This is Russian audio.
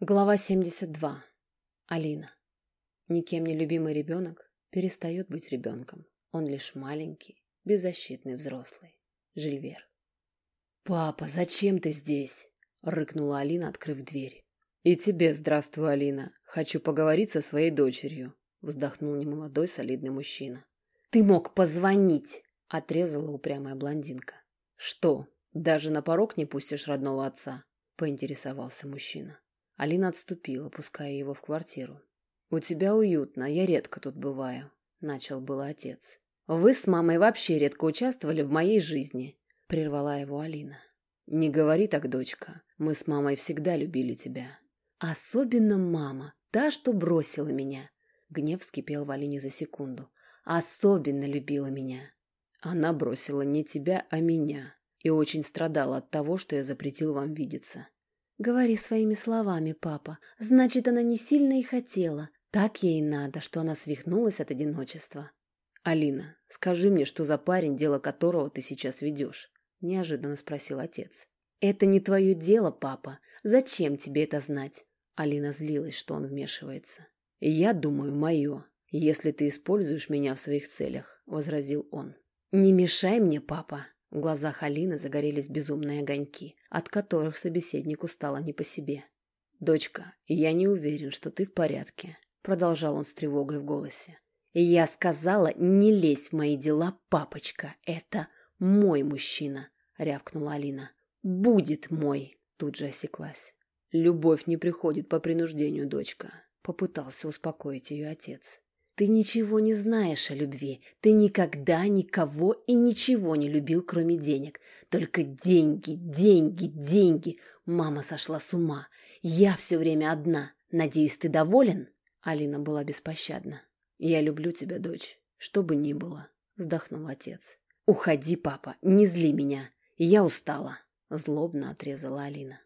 Глава 72. Алина. Никем не любимый ребенок перестает быть ребенком. Он лишь маленький, беззащитный взрослый. Жильвер. «Папа, зачем ты здесь?» — рыкнула Алина, открыв дверь. «И тебе здравствуй, Алина. Хочу поговорить со своей дочерью», — вздохнул немолодой солидный мужчина. «Ты мог позвонить!» — отрезала упрямая блондинка. «Что, даже на порог не пустишь родного отца?» — поинтересовался мужчина. Алина отступила, пуская его в квартиру. «У тебя уютно, я редко тут бываю», — начал было отец. «Вы с мамой вообще редко участвовали в моей жизни», — прервала его Алина. «Не говори так, дочка. Мы с мамой всегда любили тебя». «Особенно мама, та, что бросила меня». Гнев вскипел в Алине за секунду. «Особенно любила меня». «Она бросила не тебя, а меня, и очень страдала от того, что я запретил вам видеться. «Говори своими словами, папа. Значит, она не сильно и хотела. Так ей надо, что она свихнулась от одиночества». «Алина, скажи мне, что за парень, дело которого ты сейчас ведешь?» – неожиданно спросил отец. «Это не твое дело, папа. Зачем тебе это знать?» Алина злилась, что он вмешивается. «Я думаю, мое, если ты используешь меня в своих целях», – возразил он. «Не мешай мне, папа», в глазах Алины загорелись безумные огоньки, от которых собеседнику стало не по себе. «Дочка, я не уверен, что ты в порядке», — продолжал он с тревогой в голосе. «Я сказала, не лезь в мои дела, папочка. Это мой мужчина», — рявкнула Алина. «Будет мой», — тут же осеклась. «Любовь не приходит по принуждению, дочка», — попытался успокоить ее отец. Ты ничего не знаешь о любви. Ты никогда никого и ничего не любил, кроме денег. Только деньги, деньги, деньги. Мама сошла с ума. Я все время одна. Надеюсь, ты доволен?» Алина была беспощадна. «Я люблю тебя, дочь. Что бы ни было», — вздохнул отец. «Уходи, папа, не зли меня. Я устала», — злобно отрезала Алина.